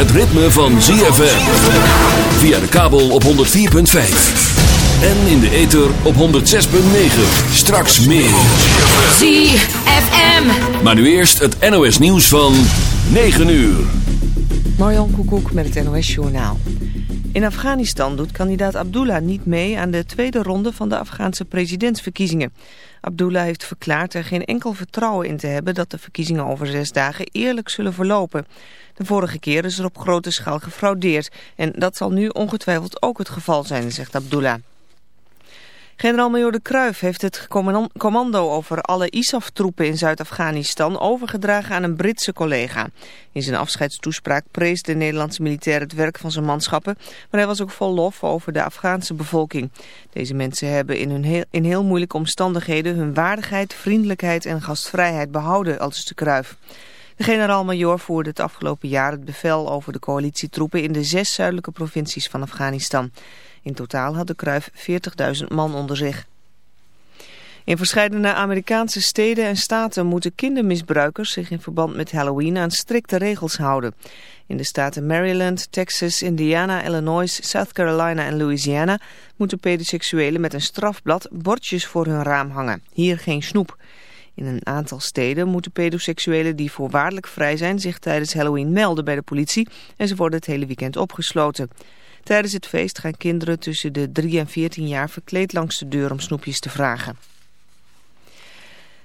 Het ritme van ZFM. Via de kabel op 104.5. En in de ether op 106.9. Straks meer. ZFM. Maar nu eerst het NOS nieuws van 9 uur. Marjan Koekoek met het NOS Journaal. In Afghanistan doet kandidaat Abdullah niet mee aan de tweede ronde van de Afghaanse presidentsverkiezingen. Abdullah heeft verklaard er geen enkel vertrouwen in te hebben dat de verkiezingen over zes dagen eerlijk zullen verlopen. De vorige keer is er op grote schaal gefraudeerd en dat zal nu ongetwijfeld ook het geval zijn, zegt Abdullah. Generaal-major De Kruijf heeft het commando over alle ISAF-troepen in Zuid-Afghanistan overgedragen aan een Britse collega. In zijn afscheidstoespraak prees de Nederlandse militair het werk van zijn manschappen, maar hij was ook vol lof over de Afghaanse bevolking. Deze mensen hebben in, hun heel, in heel moeilijke omstandigheden hun waardigheid, vriendelijkheid en gastvrijheid behouden, als De Kruijf. De generaal-major voerde het afgelopen jaar het bevel over de coalitietroepen in de zes zuidelijke provincies van Afghanistan. In totaal had de Kruif 40.000 man onder zich. In verschillende Amerikaanse steden en staten moeten kindermisbruikers zich in verband met Halloween aan strikte regels houden. In de staten Maryland, Texas, Indiana, Illinois, South Carolina en Louisiana moeten pedoseksuelen met een strafblad bordjes voor hun raam hangen. Hier geen snoep. In een aantal steden moeten pedoseksuelen die voorwaardelijk vrij zijn zich tijdens Halloween melden bij de politie en ze worden het hele weekend opgesloten. Tijdens het feest gaan kinderen tussen de 3 en 14 jaar verkleed langs de deur om snoepjes te vragen.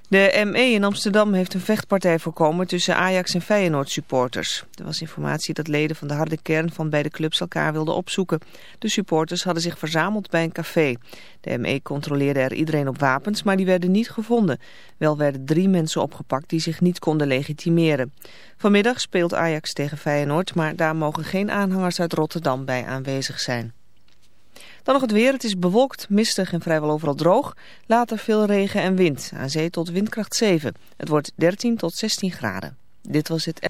De ME in Amsterdam heeft een vechtpartij voorkomen tussen Ajax en Feyenoord supporters. Er was informatie dat leden van de harde kern van beide clubs elkaar wilden opzoeken. De supporters hadden zich verzameld bij een café. De ME controleerde er iedereen op wapens, maar die werden niet gevonden. Wel werden drie mensen opgepakt die zich niet konden legitimeren. Vanmiddag speelt Ajax tegen Feyenoord, maar daar mogen geen aanhangers uit Rotterdam bij aanwezig zijn. Dan nog het weer. Het is bewolkt, mistig en vrijwel overal droog. Later veel regen en wind. Aan zee tot windkracht 7. Het wordt 13 tot 16 graden. Dit was het...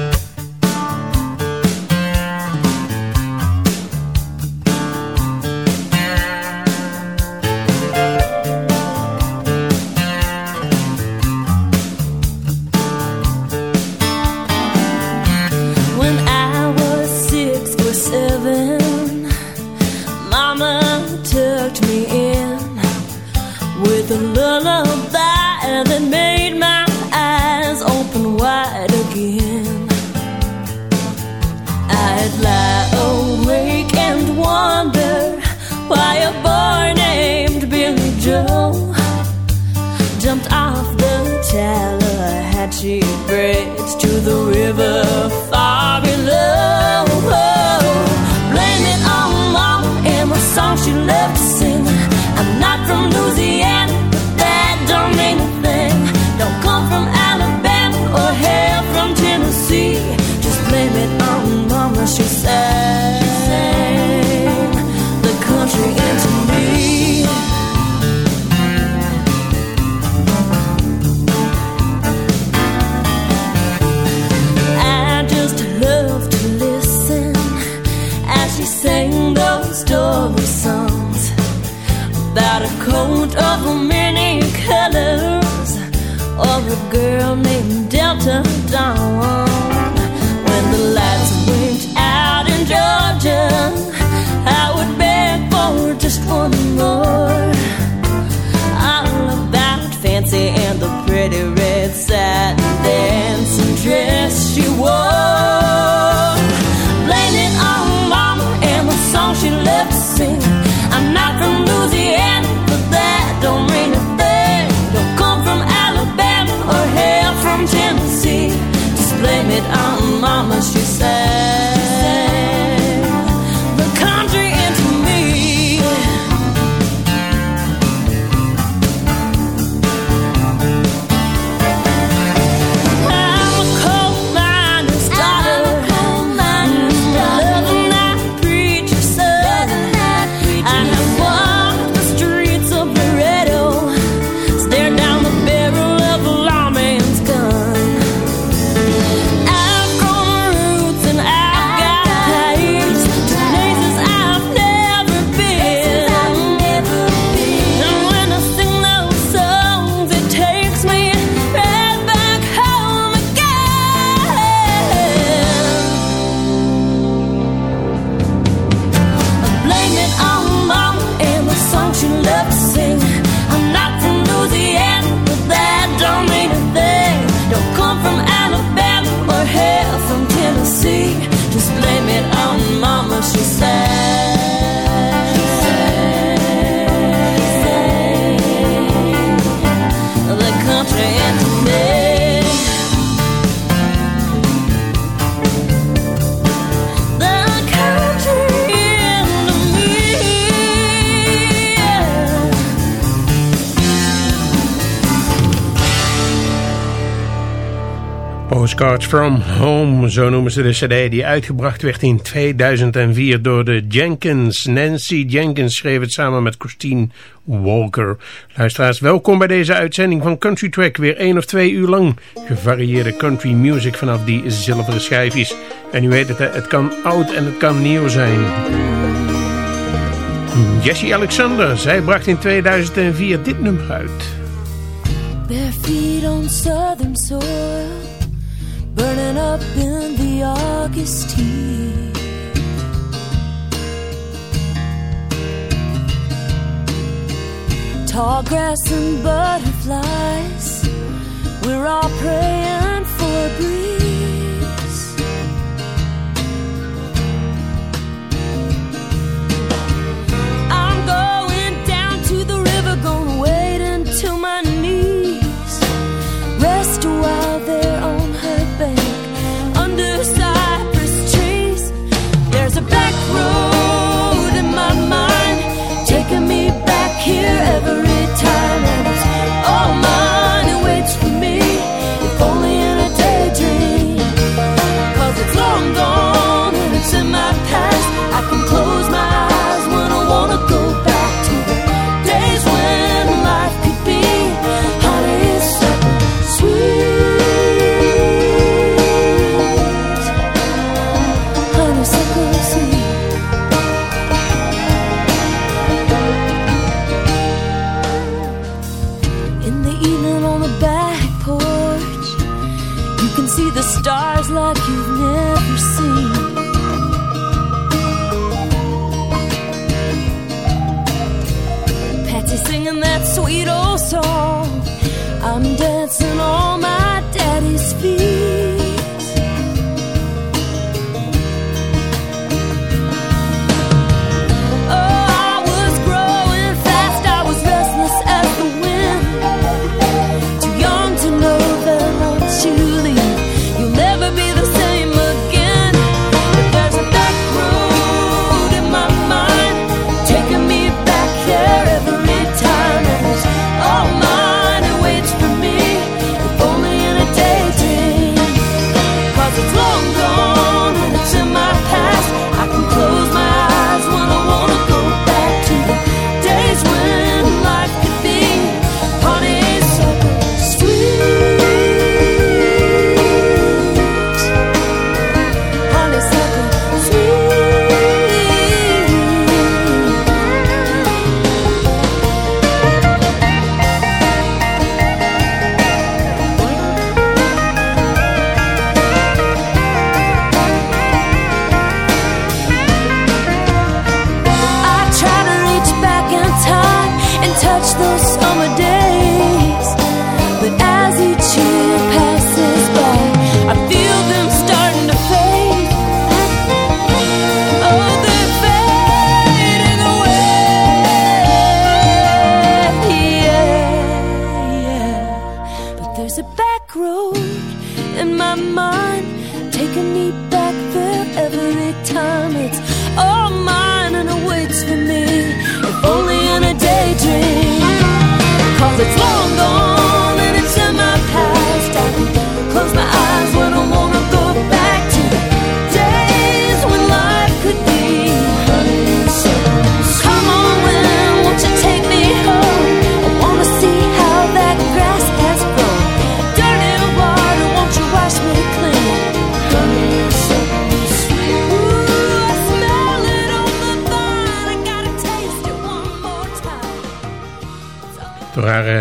Cards from Home, zo noemen ze de cd, die uitgebracht werd in 2004 door de Jenkins. Nancy Jenkins schreef het samen met Christine Walker. Luisteraars, welkom bij deze uitzending van Country Track. Weer één of twee uur lang gevarieerde country music vanaf die zilveren schijfjes. En u weet het, het kan oud en het kan nieuw zijn. Jessie Alexander, zij bracht in 2004 dit nummer uit. Feet southern soil burning up in the August heat. Tall grass and butterflies, we're all praying for a breeze. here every time.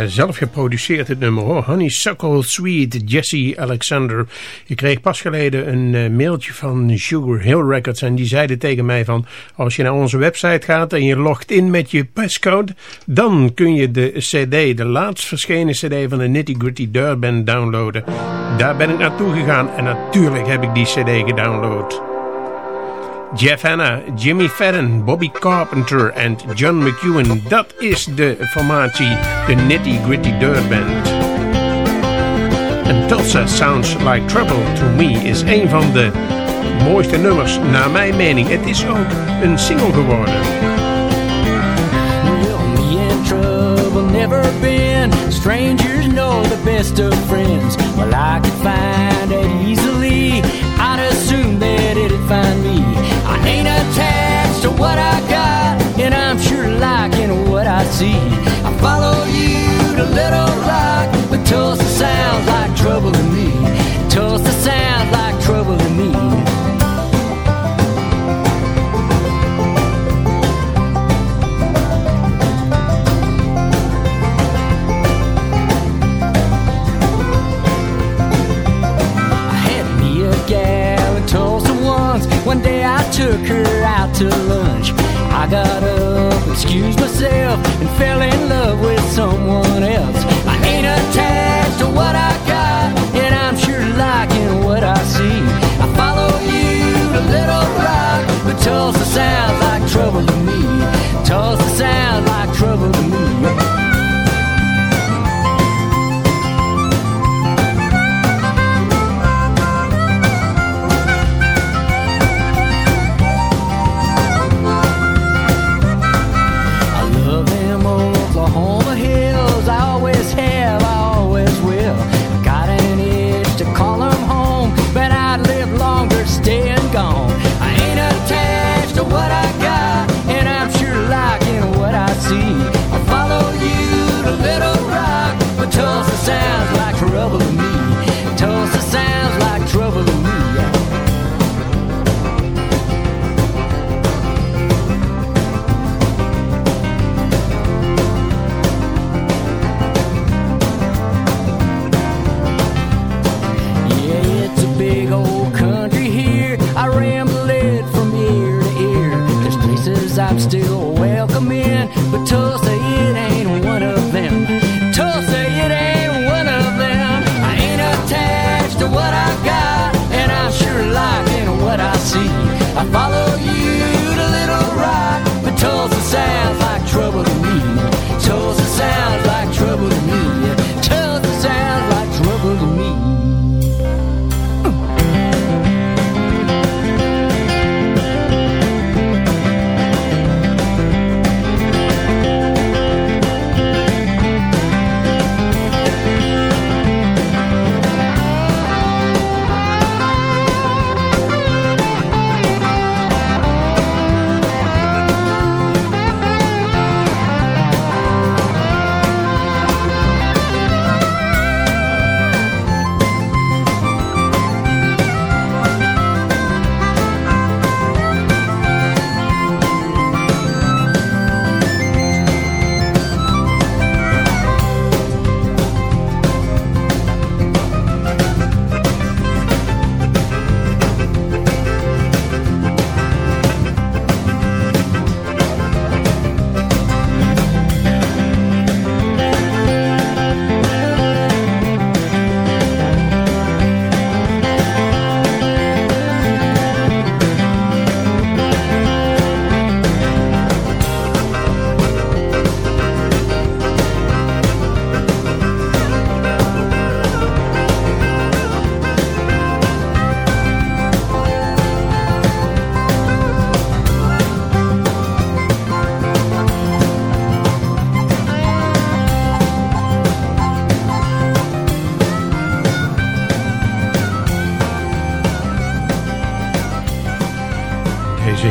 Zelf geproduceerd het nummer hoor. Honeysuckle Sweet, Jesse Alexander. Ik kreeg pas geleden een uh, mailtje van Sugar Hill Records en die zeiden tegen mij van als je naar onze website gaat en je logt in met je passcode, dan kun je de cd, de laatst verschenen cd van de Nitty Gritty Dirt downloaden. Daar ben ik naartoe gegaan en natuurlijk heb ik die cd gedownload. Jeff Hanna, Jimmy Fadden, Bobby Carpenter en John McEwen. Dat is de formatie, de Nitty Gritty Dirt Band. En Tulsa Sounds Like Trouble to Me is een van de mooiste nummers naar mijn mening. Het is ook een single geworden. never been Strangers know the best of friends Well I could find it easily I'd assume that it'd find me ain't attached to what I got, and I'm sure liking what I see. I follow you to Little Rock, but Tulsa sounds like trouble to me. Tulsa sounds like trouble to me. To lunch. I got up, excused myself, and fell in love with someone else. I ain't attached to what I got, and I'm sure liking what I see. I follow you to Little Rock, but Tulsa sounds like trouble to me. Tulsa sounds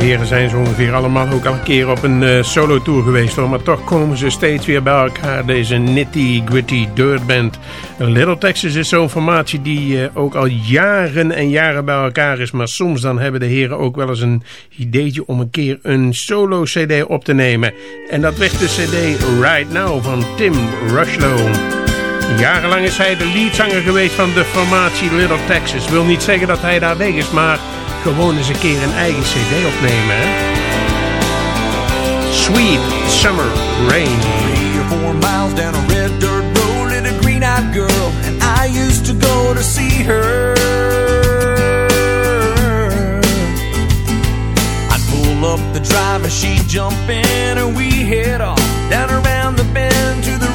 heren zijn zo ongeveer allemaal ook al een keer op een uh, solo tour geweest. Maar toch komen ze steeds weer bij elkaar. Deze nitty gritty dirt band. Little Texas is zo'n formatie die uh, ook al jaren en jaren bij elkaar is. Maar soms dan hebben de heren ook wel eens een ideetje om een keer een solo cd op te nemen. En dat werd de cd Right Now van Tim Rushlow. Jarenlang is hij de leadzanger geweest van de formatie Little Texas. Wil niet zeggen dat hij daar weg is, maar gewoon eens een keer een eigen cd opnemen. Hè? Sweet Summer Rain. Three or four miles down a red dirt road lived a green-eyed girl. And I used to go to see her. I'd pull up the drive and she'd jump in and we head off down around the bend to the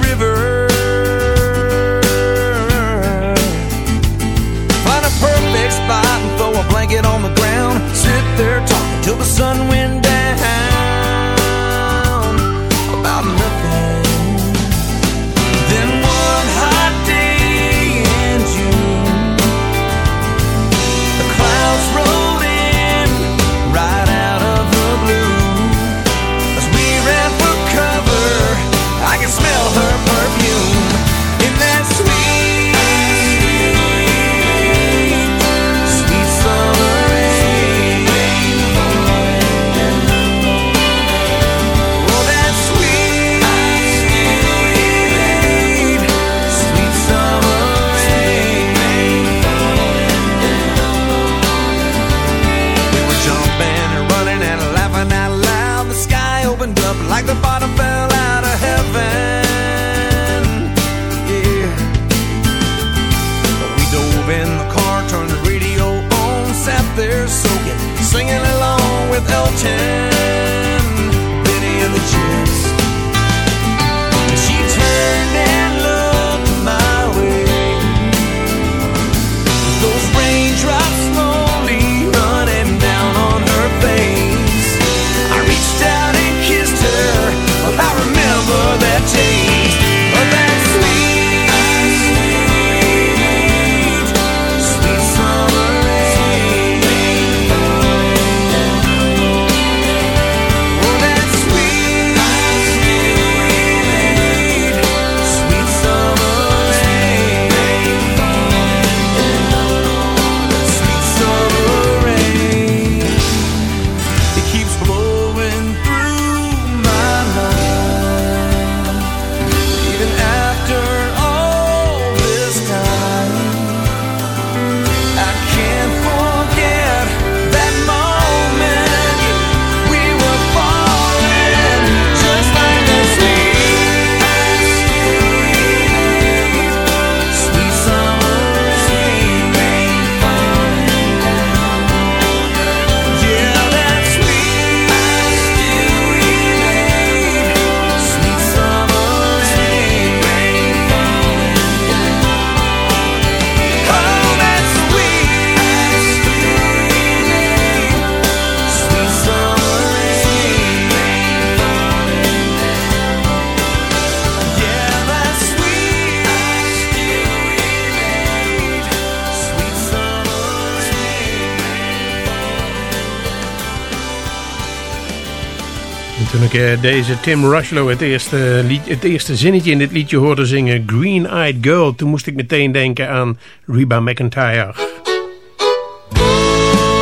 ik eh, deze Tim Rushlow het eerste, het eerste zinnetje in dit liedje hoorde zingen... Green Eyed Girl, toen moest ik meteen denken aan Reba McIntyre.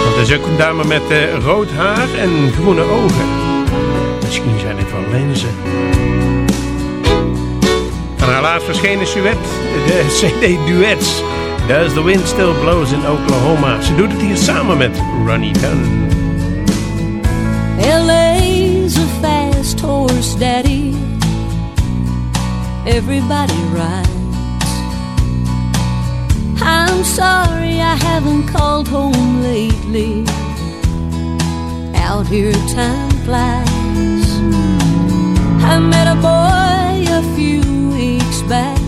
Want er is ook een dame met eh, rood haar en groene ogen. Misschien zijn het wel lenzen. Van haar laatst verschenen suet, de CD Duets. Does the Wind Still Blows in Oklahoma. Ze doet het hier samen met Ronnie Dunn. Fast horse, Daddy. Everybody rides. I'm sorry I haven't called home lately. Out here, time flies. I met a boy a few weeks back.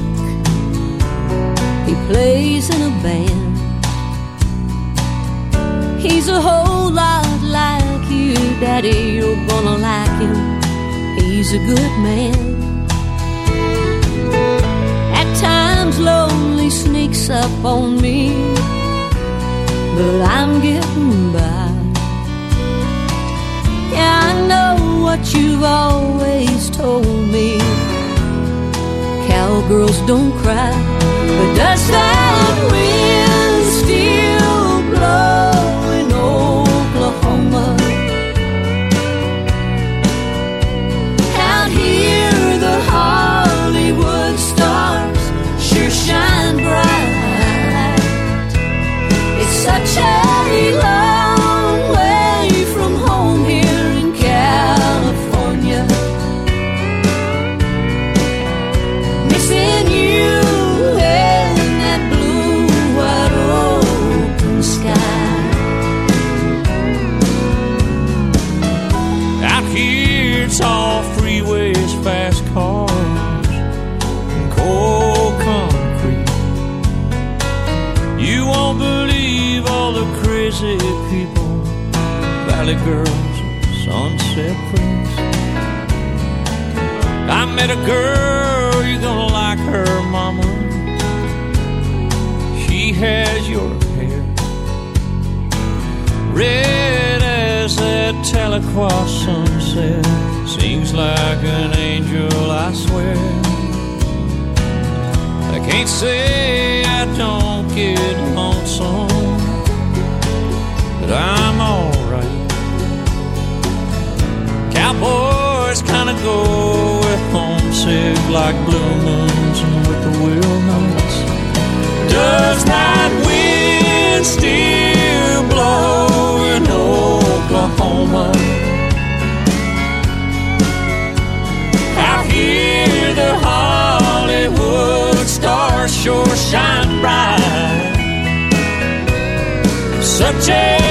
He plays in a band. He's a whole lot like you, Daddy. You're gonna like him. He's a good man. At times, lonely sneaks up on me, but I'm getting by. Yeah, I know what you've always told me. Cowgirls don't cry, but does that wind A girl, you're gonna like her, mama. She has your hair red as that Tahlequah sunset. Seems like an angel, I swear. I can't say I don't get lonesome, but I'm alright. Cowboys kinda go homesick like blue moons and with the wheel nuts. Does that wind still blow in Oklahoma? Out here, the Hollywood stars sure shine bright. Such a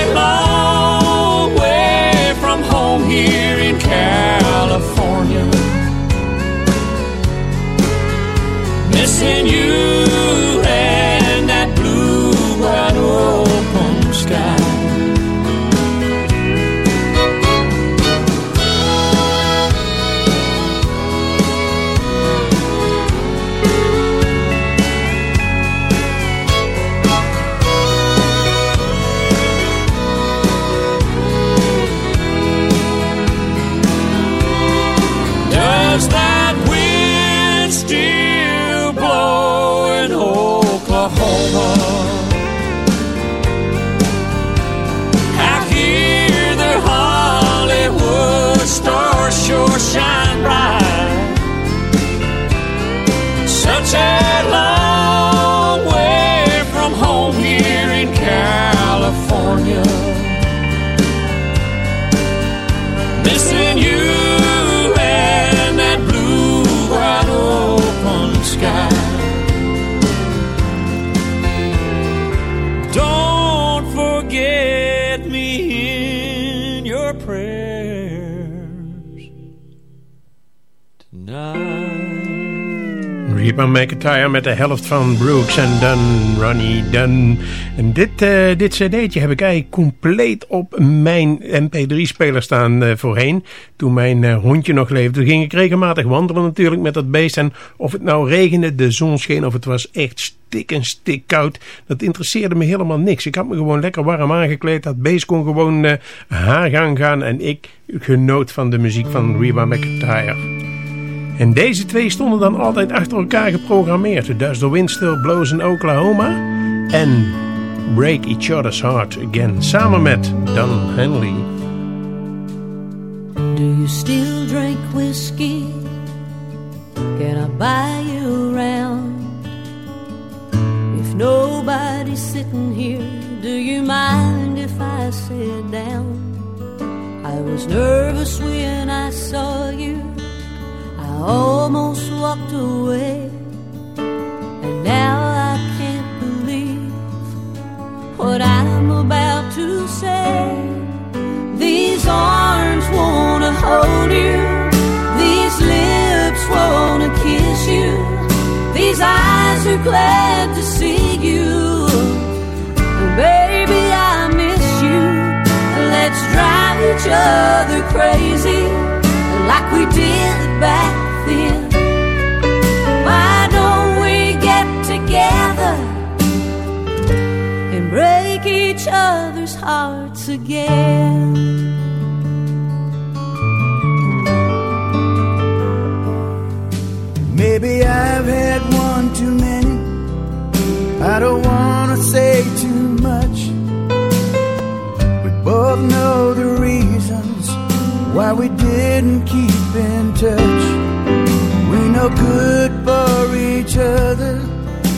Reba McIntyre met de helft van Brooks en Dunn, Ronnie Dunn. En dit, eh, dit cd'tje heb ik eigenlijk compleet op mijn mp3-speler staan eh, voorheen. Toen mijn eh, hondje nog leefde. Ging ik regelmatig wandelen natuurlijk met dat beest. En of het nou regende, de zon scheen of het was echt stik en stik koud. Dat interesseerde me helemaal niks. Ik had me gewoon lekker warm aangekleed. Dat beest kon gewoon haar gang gaan. En ik genoot van de muziek van Reba McIntyre. En deze twee stonden dan altijd achter elkaar geprogrammeerd. Does the Wind Still Blows in Oklahoma en Break Each Other's Heart Again. Samen met Don Henley. Do you still drink whiskey? Can I buy you around? If nobody's sitting here, do you mind if I sit down? I was nervous when I saw you. I almost walked away. And now I can't believe what I'm about to say. These arms wanna hold you. These lips wanna kiss you. These eyes are glad to see you. Baby, I miss you. Let's drive each other crazy like we did back Other's hearts again. Maybe I've had one too many. I don't want to say too much. We both know the reasons why we didn't keep in touch. We know good for each other,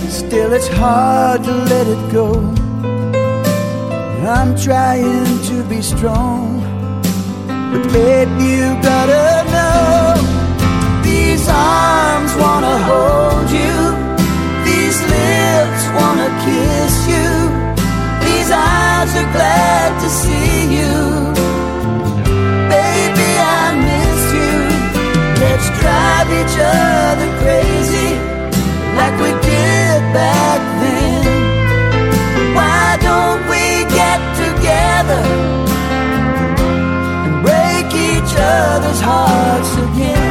still it's hard to let it go. I'm trying to be strong, but babe, you gotta know these arms wanna hold you, these lips wanna kiss you, these eyes are glad to see you. Baby, I miss you. Let's drive each other crazy like we did back hearts again?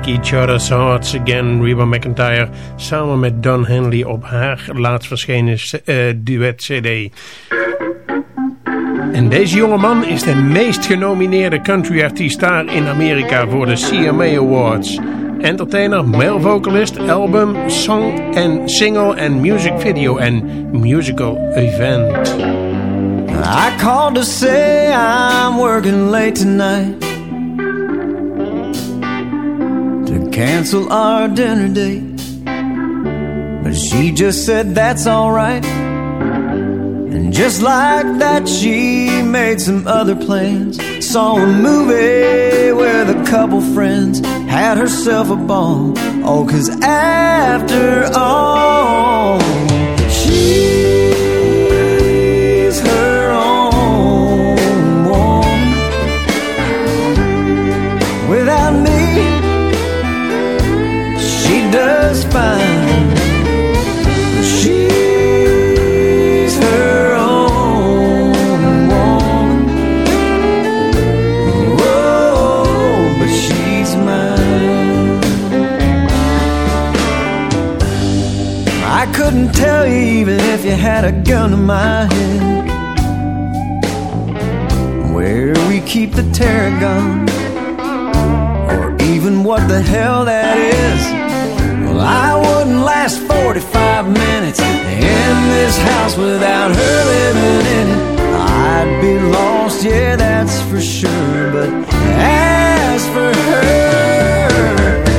Each Other's Hearts Again, Reba McIntyre, samen met Don Henley op haar laatst verschenen uh, duet-cd. En deze jonge man is de meest genomineerde country-artiest daar in Amerika voor de CMA Awards. Entertainer, male vocalist, album, song en single en music video en musical event. I called to say I'm working late tonight cancel our dinner date. But she just said that's alright. And just like that, she made some other plans. Saw a movie with a couple friends, had herself a ball. Oh, cause after all, you had a gun to my head where we keep the tarragon or even what the hell that is. Well, I wouldn't last 45 minutes in this house without her living in it. I'd be lost, yeah, that's for sure. But as for her,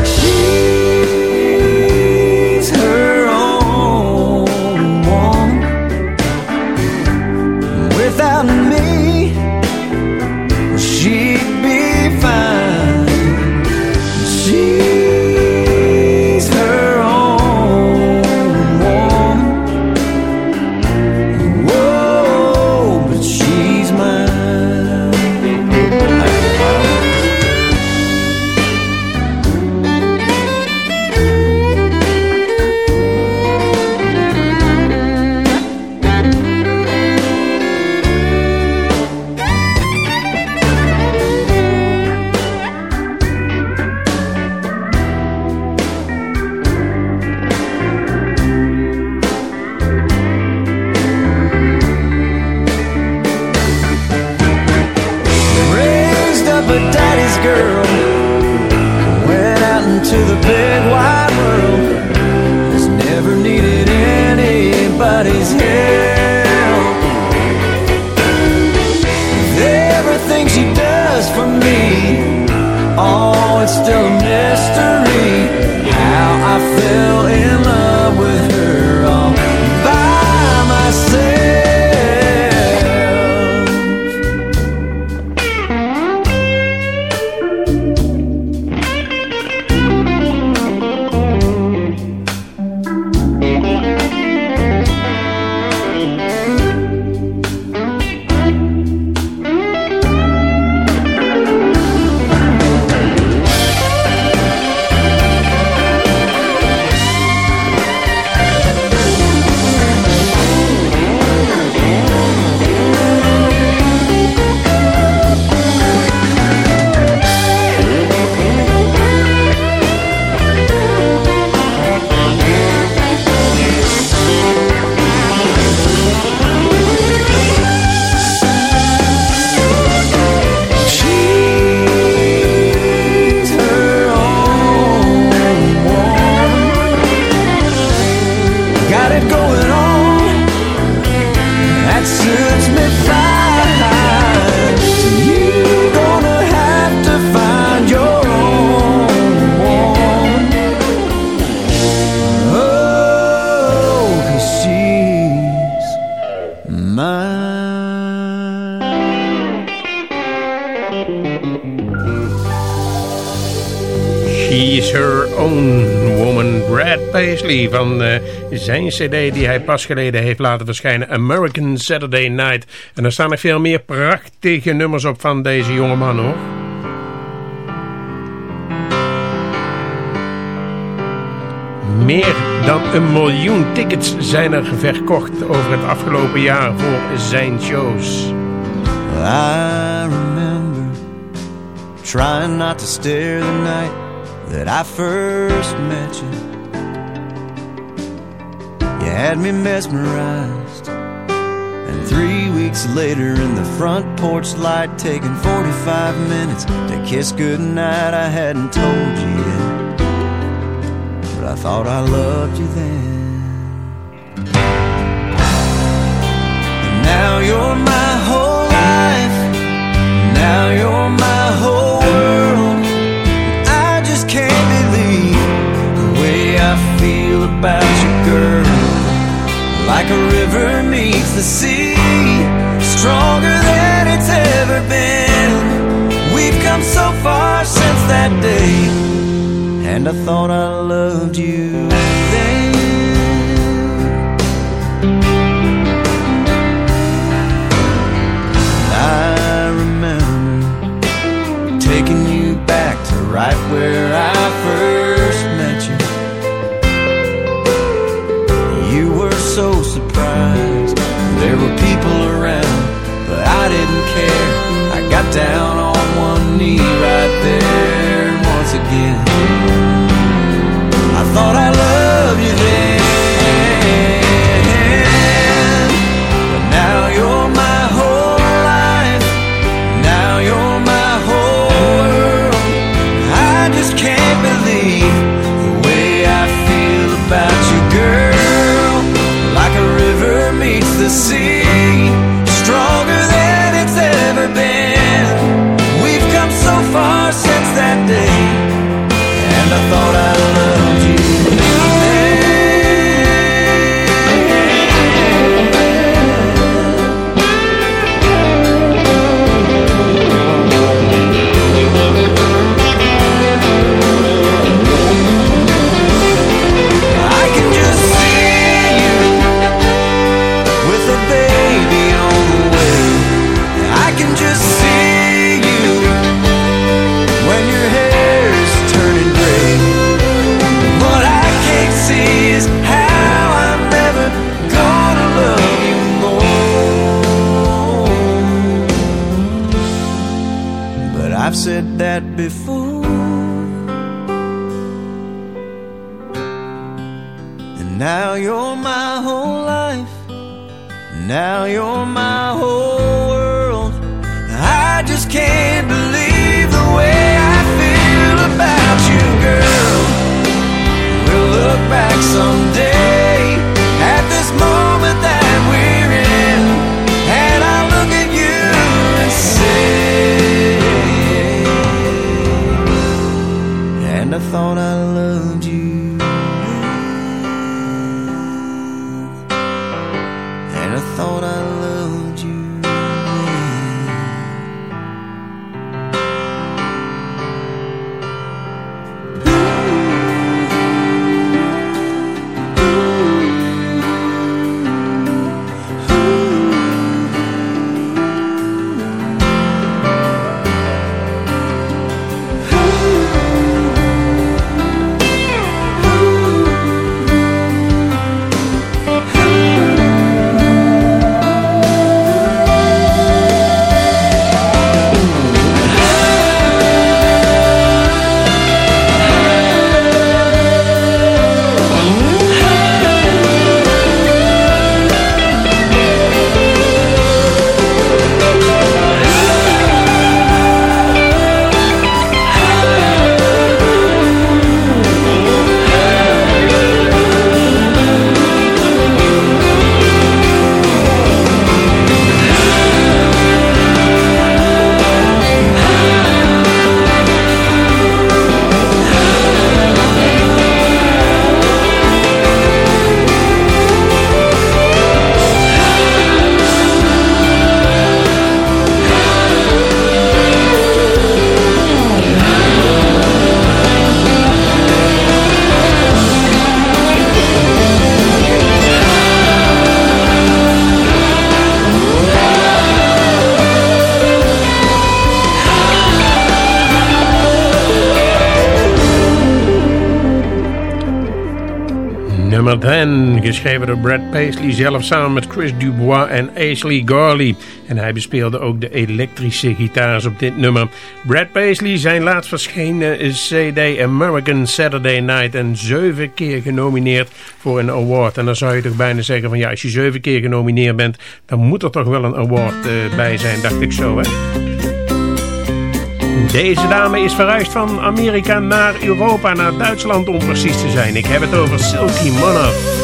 van uh, zijn cd die hij pas geleden heeft laten verschijnen. American Saturday Night. En er staan er veel meer prachtige nummers op van deze jonge man hoor. Meer dan een miljoen tickets zijn er verkocht over het afgelopen jaar voor zijn shows. I remember trying not to stare the night that I first met you. Had me mesmerized. And three weeks later, in the front porch light, taking 45 minutes to kiss goodnight, I hadn't told you yet. But I thought I loved you then. And now you're my whole life. Now you're my whole world. I just can't believe the way I feel about you, girl. Like a river meets the sea, stronger than it's ever been. We've come so far since that day, and I thought I loved you then. I remember taking you back to right where I care. I got down on one knee right there once again. I thought I loved you then. But now you're my whole life. Now you're my whole world. I just can't believe the way I feel about you, girl. Like a river meets the sea, I've said that before. And now you're my whole life. Now you're my whole world. I just can't believe the way I feel about you, girl. We'll look back someday thought I loved geschreven door Brad Paisley zelf samen met Chris Dubois en Ashley Garley. En hij bespeelde ook de elektrische gitaars op dit nummer. Brad Paisley, zijn laatst verschenen CD American Saturday Night en zeven keer genomineerd voor een award. En dan zou je toch bijna zeggen van ja, als je zeven keer genomineerd bent, dan moet er toch wel een award uh, bij zijn, dacht ik zo hè. Deze dame is verhuisd van Amerika naar Europa, naar Duitsland om precies te zijn. Ik heb het over Silky Monoff.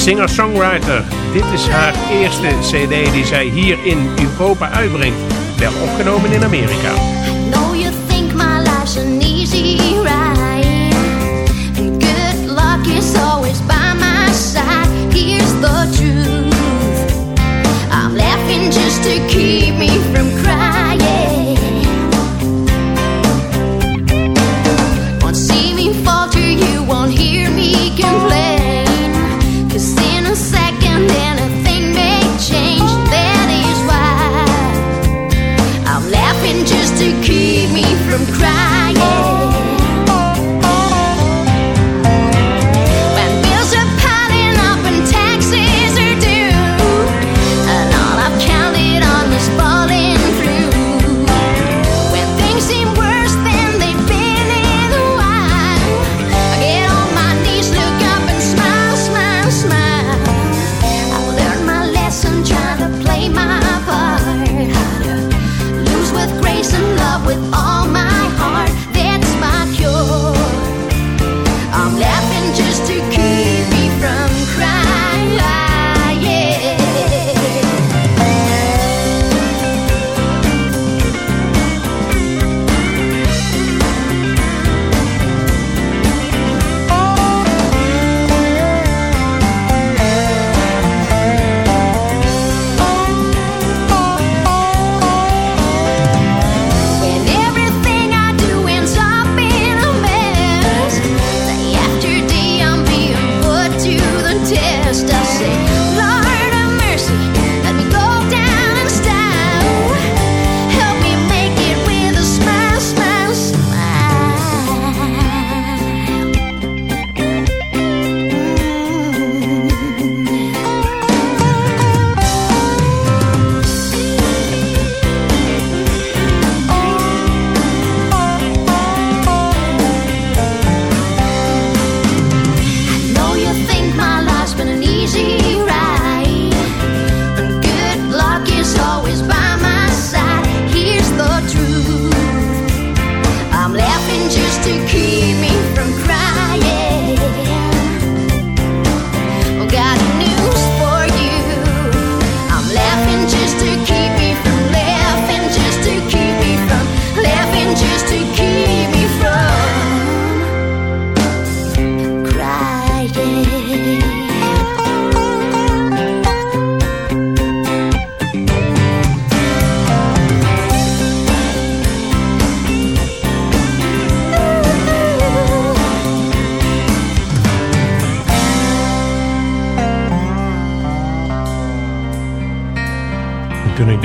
Singer-songwriter. Dit is haar eerste cd die zij hier in Europa uitbrengt. Wel opgenomen in Amerika. I know you think my life's an easy ride. And good luck is always by my side. Here's the truth. I'm laughing just to keep me from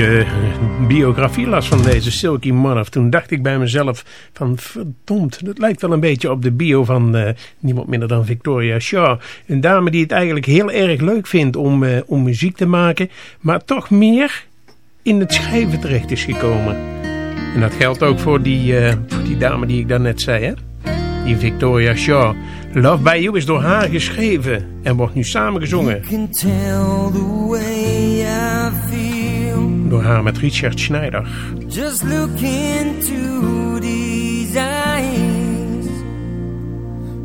de biografie las van deze Silky Monoff, toen dacht ik bij mezelf van verdomd, dat lijkt wel een beetje op de bio van eh, niemand minder dan Victoria Shaw. Een dame die het eigenlijk heel erg leuk vindt om, eh, om muziek te maken, maar toch meer in het schrijven terecht is gekomen. En dat geldt ook voor die, eh, voor die dame die ik daarnet zei, hè? Die Victoria Shaw. Love by You is door haar geschreven en wordt nu samengezongen. can tell the way I feel. Door haar met Richard Schneider. Just look into these eyes.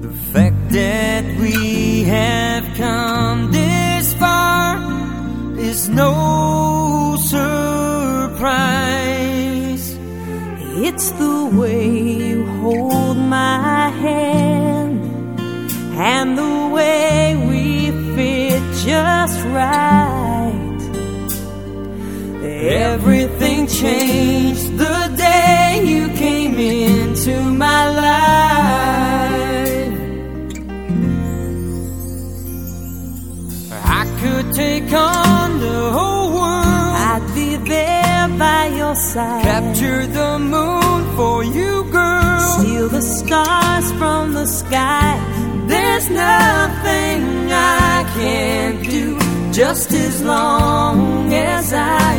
The fact that we have come this far is no surprise. It's the way you hold my hand and the way we fit just right. Everything changed the day you came into my life. I could take on the whole world. I'd be there by your side. Capture the moon for you, girl. Steal the stars from the sky. There's nothing I can't do just as long as I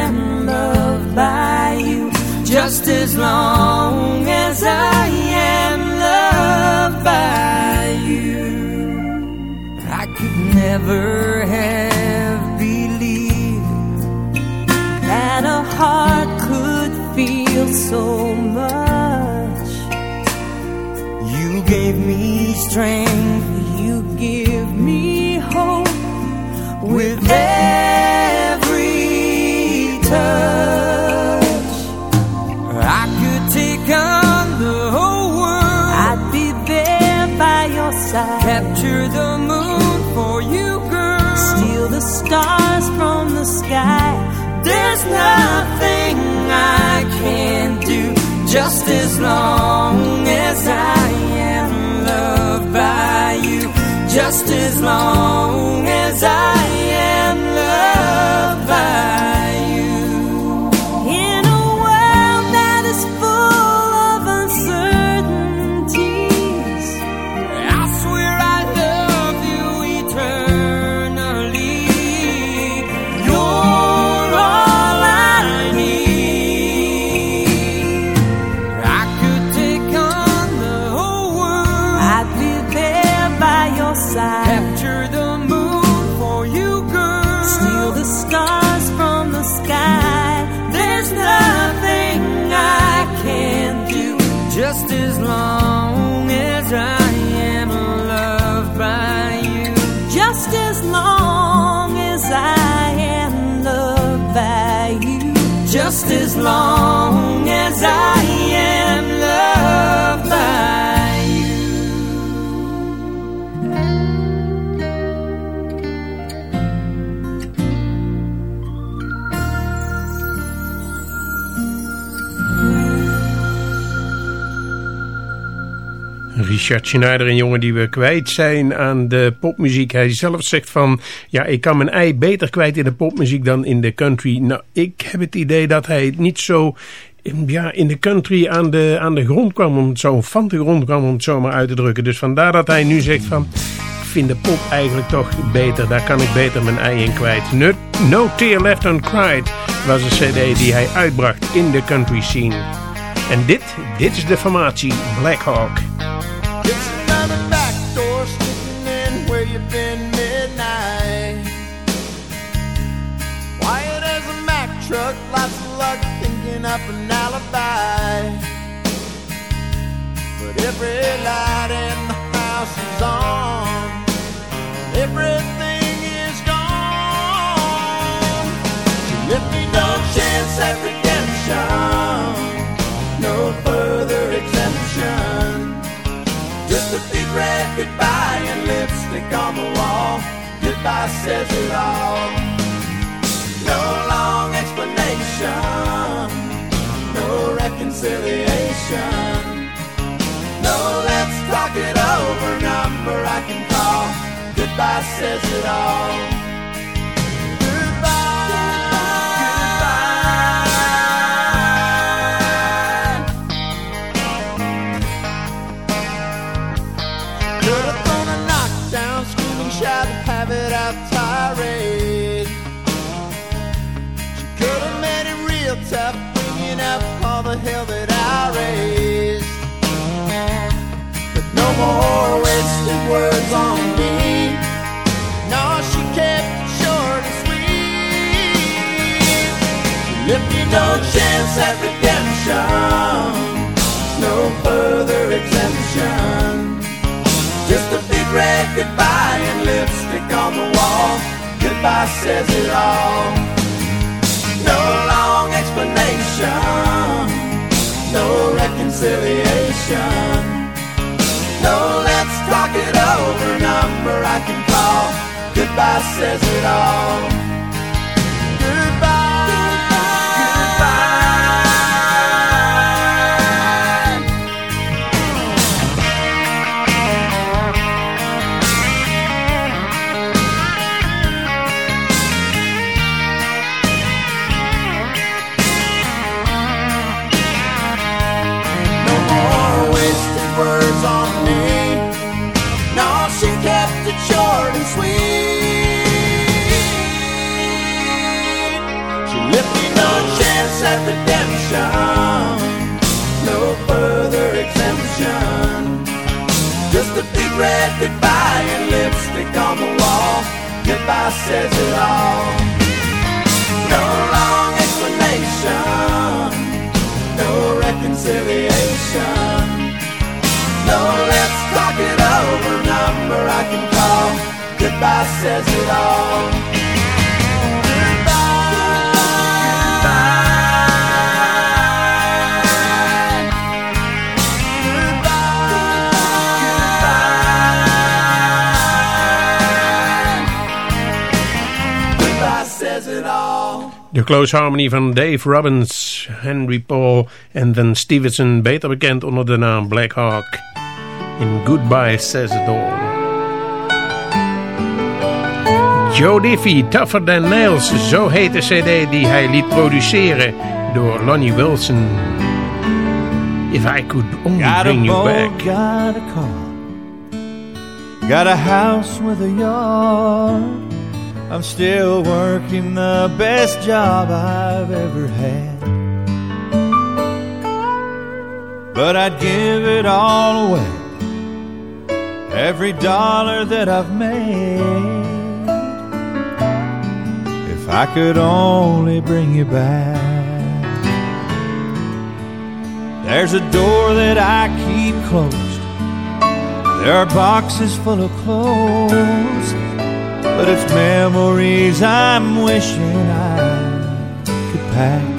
am loved by you. Just as long as I am loved by you. I could never have believed that a heart could feel so much. You gave me strength, as long as I am loved by you. Just as long as I am Richard Schneider, een jongen die we kwijt zijn aan de popmuziek. Hij zelf zegt van, ja, ik kan mijn ei beter kwijt in de popmuziek dan in de country. Nou, ik heb het idee dat hij niet zo ja, in de country aan de, aan de grond kwam, om het zo van de grond kwam, om het zo maar uit te drukken. Dus vandaar dat hij nu zegt van, ik vind de pop eigenlijk toch beter, daar kan ik beter mijn ei in kwijt. No, Tear Left Uncried was een cd die hij uitbracht in de country scene. En dit, dit is de formatie Black Hawk. It's another back door in where you've been midnight. Quiet as a Mack truck, lots of luck thinking up an alibi. But every light in the house is on. Everything is gone. If we don't chance at redemption, no further red goodbye and lipstick on the wall. Goodbye says it all. No long explanation, no reconciliation. No, let's talk it over. Number I can call. Goodbye says it all. It real tough, bringing up all the hell that I raised. But no more wasted words on me. No, she kept it short and sweet. If you don't chance at redemption, no further exemption. Just a big red goodbye and lipstick on the wall. Goodbye says it all. No long explanation, no reconciliation. No, let's talk it over. Number I can call. Goodbye says it all. Redemption, no further exemption. Just a big red goodbye and lipstick on the wall. Goodbye says it all. No long explanation, no reconciliation. No, let's talk it over. Number I can call. Goodbye says it all. De close harmony van Dave Robbins, Henry Paul en Dan Stevenson, beter bekend onder de naam Black Hawk. In Goodbye Says It All. Joe Diffie, Tougher Than Nails, zo heet de cd die hij liet produceren door Lonnie Wilson. If I Could Only Got Bring You boat, Back. got a car, got a house with a yard. I'm still working the best job I've ever had. But I'd give it all away, every dollar that I've made, if I could only bring you back. There's a door that I keep closed. There are boxes full of clothes, but it's memories I'm wishing I could pack.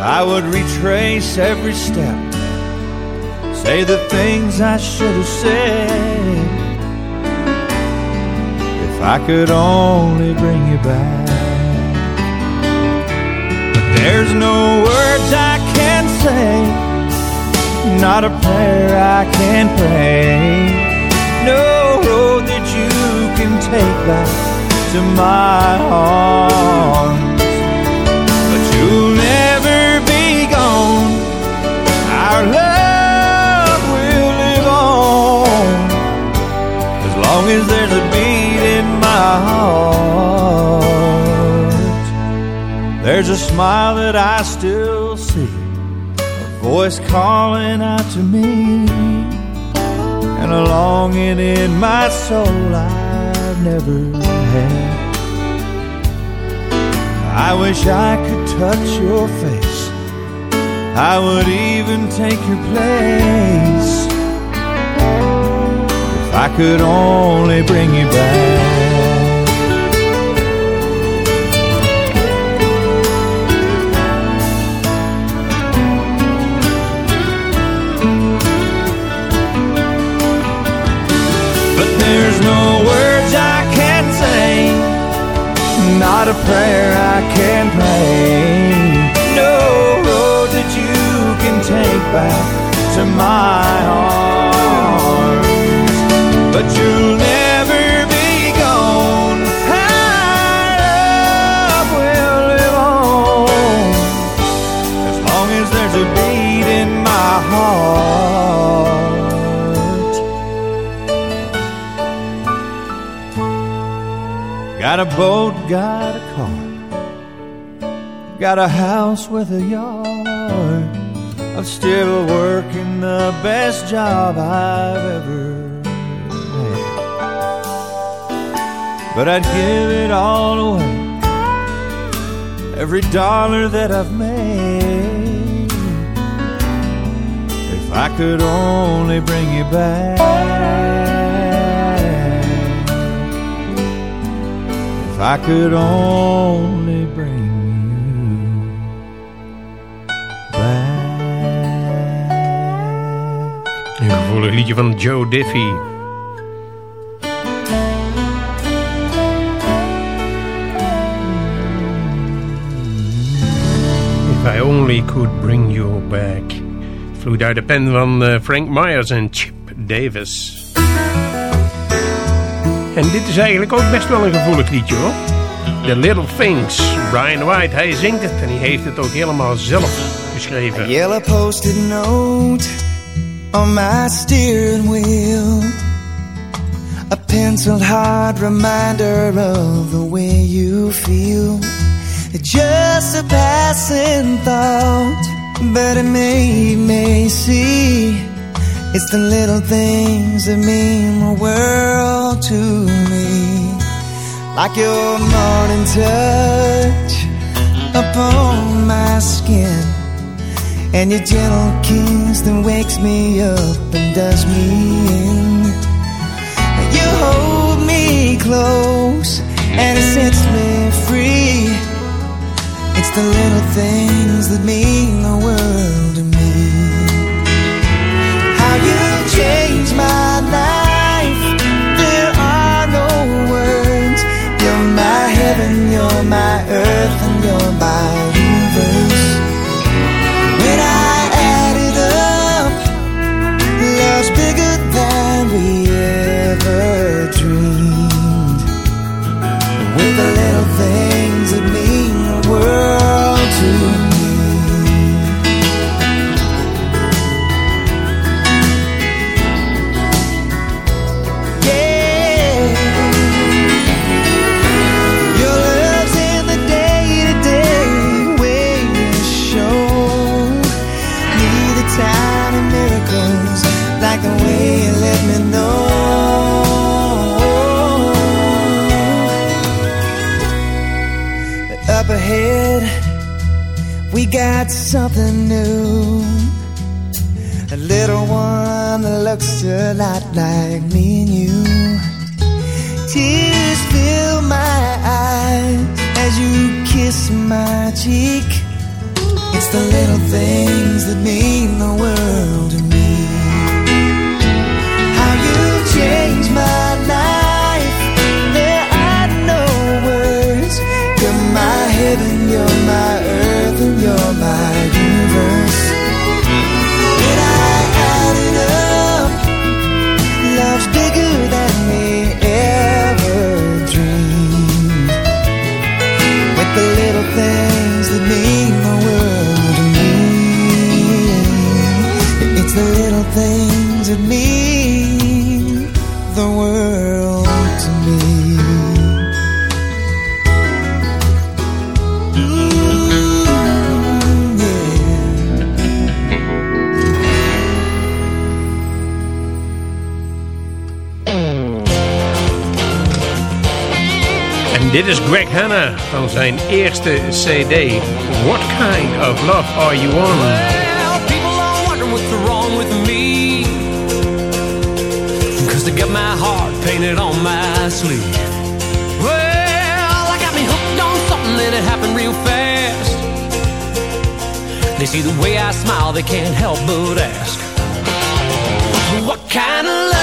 I would retrace every step, say the things I should have said. If I could only bring you back. But there's no words I can say, not a prayer I can pray, no take back to my arms. But you'll never be gone. Our love will live on as long as there's a beat in my heart. There's a smile that I still see, a voice calling out to me, and a longing in my soul I've never had. I wish I could touch your face. I would even take your place if I could only bring you back. But there's no not a prayer I can pray, no road that you can take back to my arms. Got a boat, got a car, got a house with a yard. I'm still working the best job I've ever had. But I'd give it all away, every dollar that I've made, if I could only bring you back. I could only bring Een gevoelig liedje van Joe Diffie. If I only could bring you back. Vloeit uit de pen van eh, Frank Myers en Chip Davis. En dit is eigenlijk ook best wel een gevoelig liedje hoor. The Little Things. Brian White, hij zingt het en hij heeft het ook helemaal zelf geschreven. Yellow post-it note on my steering wheel. A penciled hard reminder of the way you feel. Just a passing thought, but it may me see. It's the little things that mean the world to me. Like your morning touch upon my skin. And your gentle kiss that wakes me up and does me in. You hold me close and it sets me free. It's the little things that mean the world to me. earth and your mind. things that mean zijn eerste cd. What kind of love are you on? Well, people are wondering what's wrong with me. Cause they got my heart painted on my sleeve. Well, I got me hooked on something and it happened real fast. They see the way I smile, they can't help but ask. What kind of